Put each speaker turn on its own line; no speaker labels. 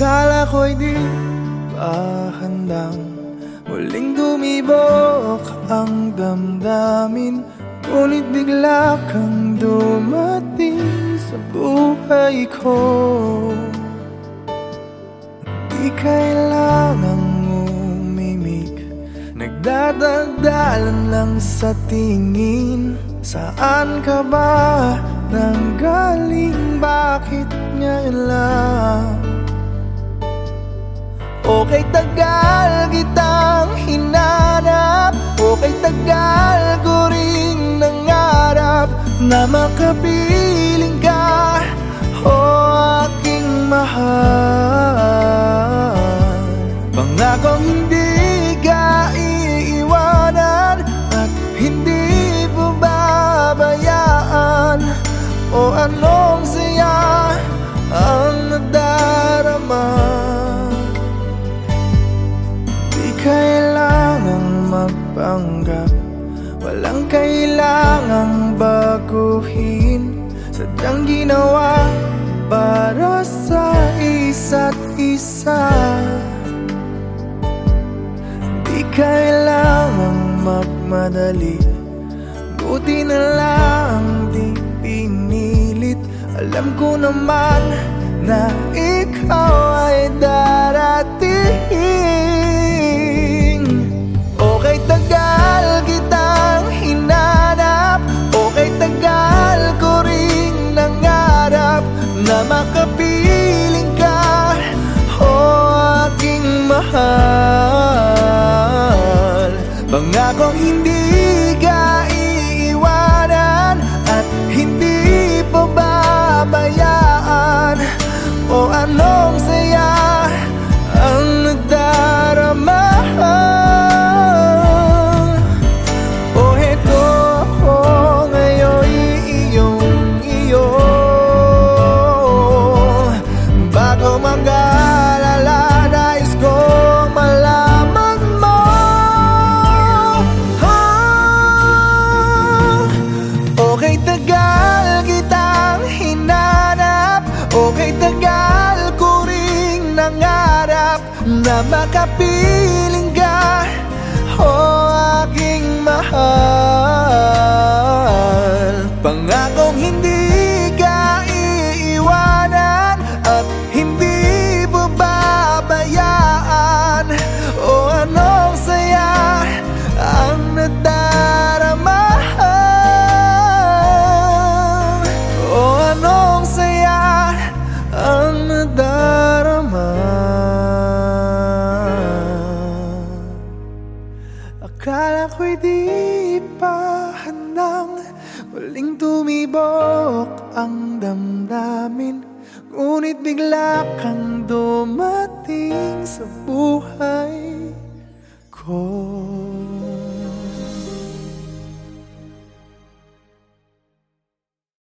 Akala ko'y di pa handang Muling dumibok ang damdamin Ngunit bigla kang dumating sa buhay ko Di kailangang umimik Nagdadaldalan lang sa tingin Saan ka ba nanggaling? Bakit ngayon lang? Okay tagal kitang hinanap Okay tagal ko rin nangarap Na makapiling ka O aking mahal. Pangakong hindi ka iiwanan At hindi babayaan. O anong magpanggap Walang kailangang baguhin. Sadyang ginawa para sa isa't isa. Di kailangang magmadali. Buti na lang di pinilit. Alam ko naman na ikaw Na makapiling ka O aking mahal. Pangakong hindi ka iiwanan At hindi pababayaan O anong Na makapiling ka O aking mahal. Pangakong hindi Akala ko'y di pa handang Muling tumibok ang damdamin. Ngunit bigla kang dumating sa buhay